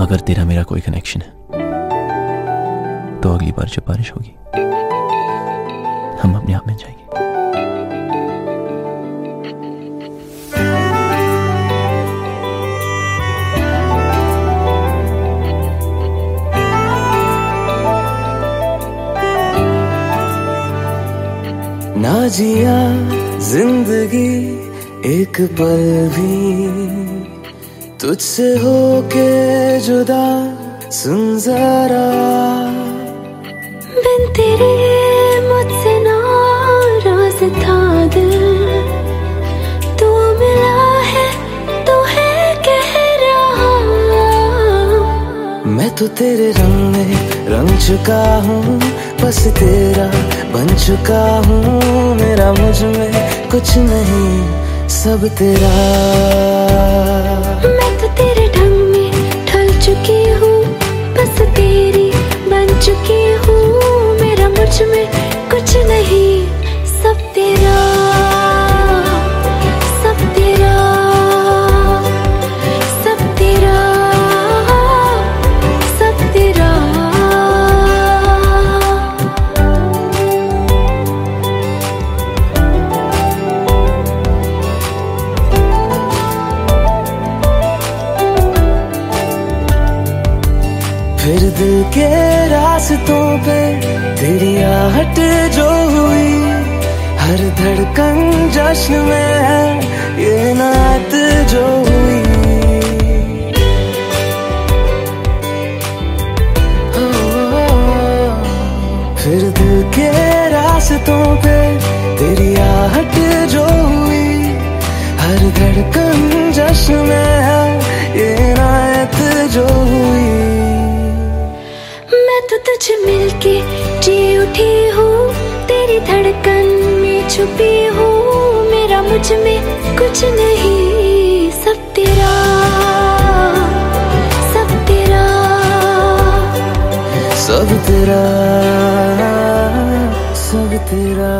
अगर तेरा मेरा कोई कनेक्शन है तो अगली बार जब बारिश होगी, हम अपने आप में जाएँगे। ना जिया ज़िंदगी एक पल भी तुझसे होके जुदा सुन जरा। बिन तेरे मुझसे नाराज़ था दिल। तू मिला है तो है कह रहा। मैं तो तेरे रंग में रंग चुका हूँ बस तेरा बन चुका हूँ। मेरा मुझमें कुछ नहीं सब तेरा। कुछ नहीं। सब तेरा सब तेरा सब तेरा सब तेरा। फिर दिल के रास्तों पे तेरी आहट जो हुई हर धड़कन जश्न में है ये नात जो हुई। ओ, फिर दिल के रास्तों पे तेरी आहट जो हुई हर धड़कन जश्न में है ये नात जो हुई। मैं तो तुझे मिलके जी उठी हूँ, तेरी धड़कन में छुपी हूँ, मेरा मुझमें कुछ नहीं, सब तेरा सब तेरा सब तेरा सब तेरा।